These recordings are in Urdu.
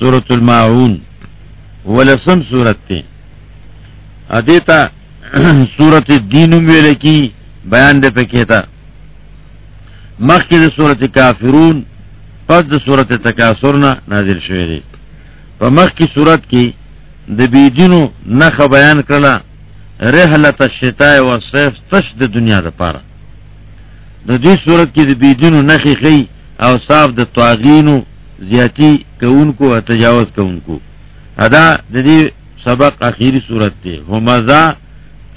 سورت المعون ولسم سورت تے. ادیتا سورت دین ویل کی بیان دے پہ کہتا. مخ کی سورت کافرون، پس د سورت تکاثرنا نازل شوی دی په مخ کی صورت کی د بیدینو نخ بیان کړه رحلت الشتاء و صيف تش د دنیا د پاره د دې صورت کی د بیدینو نخی خی او صاف د طاغینو زیاتی کونکو او تجاوز کونکو۔ ادا د دې سبق اخیری صورت دی همزا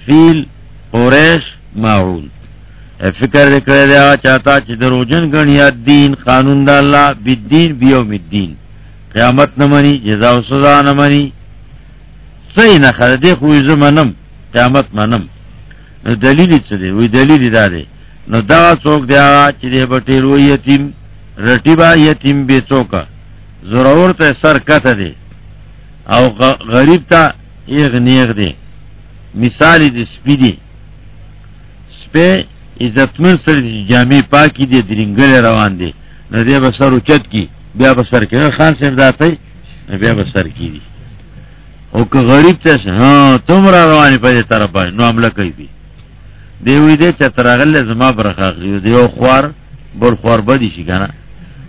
فیل، قریش ماعون فکر کرے دیا چاہتا چی دروجن گنیا دین، قانون دا اللہ بالدین بیوم الدین۔ قیامت نمانی، جزا و سزا نمانی۔ صحیح نخد دے خوی زمانم، قیامت منم۔ نو دلیلی چا دے، وی دلیلی دا دے۔ نو دا چوک دیا چی دے بٹی روی یتیم۔ رٹی با یتیم بے چوکا ضرور تا سر کت دے۔ او غریب تا ایغ نیغ دے۔ مثالی دے سپی دے۔ سپی عزتمن سر جامع پاکی دے درنگل روان دے۔ نو دے بسر اچت کی، بیا بسر کی۔ خان سے امداتا ہے بیا بسر کی دی۔ او که غریب تا ہاں تم را روانی پا دے طرف آئی نو عملہ کئی دی۔ دیوی دے چا تراغل زما برخاق دیو دیو خوار بول خوار بدی شی کنا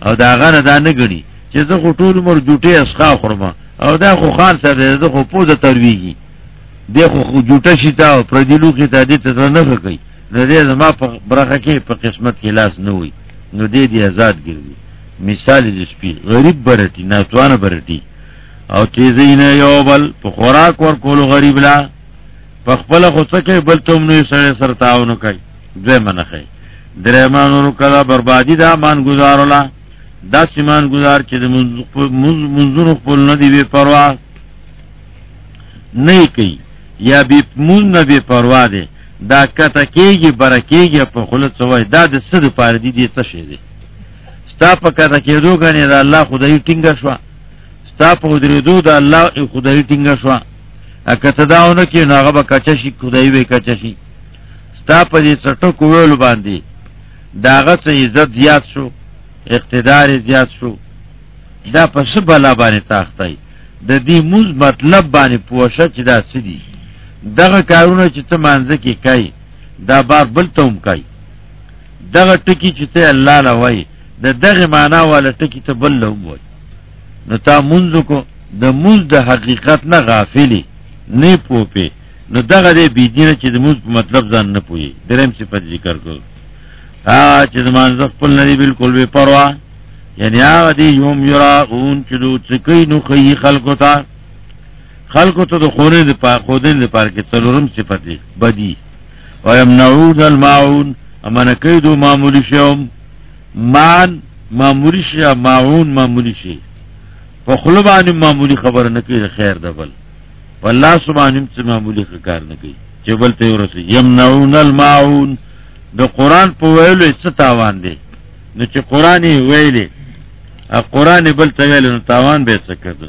او دا غنه دا نه غنی چې زه خو ټول مر جوټه اسخا خورم. او دا خو خان سره زه خو پوزه ترویږي. دی خو خو جوټه شیتا او پر دی لوخي ته دې ته نه کوي. نو دې زما په برخه کې په قسمت کې لاس نه وي. نو دې دې آزاد ګرځي. مثال دې سپی غریب برټی نه توانه برټی او تیزی نه یو بل، په خوراک ور کول غریب لا. په خپل خو څه کې بل ته نو سره سره تاونه کوي دوی منخه درې مانو کلا بربادی دا مان گزارولا دا سیمان گزار چې منظور خپل نه دی بے پروا. نه کوي یا بی مون نه بے پروا دی دا کته کېږي برکېږي په خلت سوای دا د صد پاره دی دی څه شي دی. ستا په کته کېدو غنی دا الله خدای ټینګه شو ستا په درېدو دا الله خدای ټینګه شو ا کته داونه کې ناغه به کچ شي خدای به کچ شي ستا په دې څټو کوول باندې داغه څه عزت زیات شو. اقتدار زیات شو. دا پس بلا باندې تاختای د دې موز مطلب باندې پوښه چې دا سدي دغه کارونه چې ته مانځه کې کوي دا بار بل ته هم کوي دغه ټکی چې ته الله لا وای، د دغه معنا والا ټکی ته بل له وای. نو تا مونږ کو د موز د حقیقت نه غافلی نه پوپی نو دغه دې بيدینه چې د موز مطلب ځان نه پوي دریم صفت ذکر کړو چې زمان خپل ندی بالکل بے پروا. یعنی هغه دی یوم یرا اون چلو چکی نو خی خلقو تا. خلقو تا دو خونه دی پا خودین دی پار که تلورم صفتی، بدی. و یمنعون المعون اما نکی دو معمولی شیم مان معمولی شیم معون معمولی شیم پا خلوبانی معمولی خبر نکی دی خیر دا دبل والله سبحانه چه معمولی خکار نکی. چه بل تیورسی یمنعون المعون د قرآن په ویلو څه تاوان دی؟ نو چې قران ویلې ا بل ته ویل نو تاوان به څه کړو؟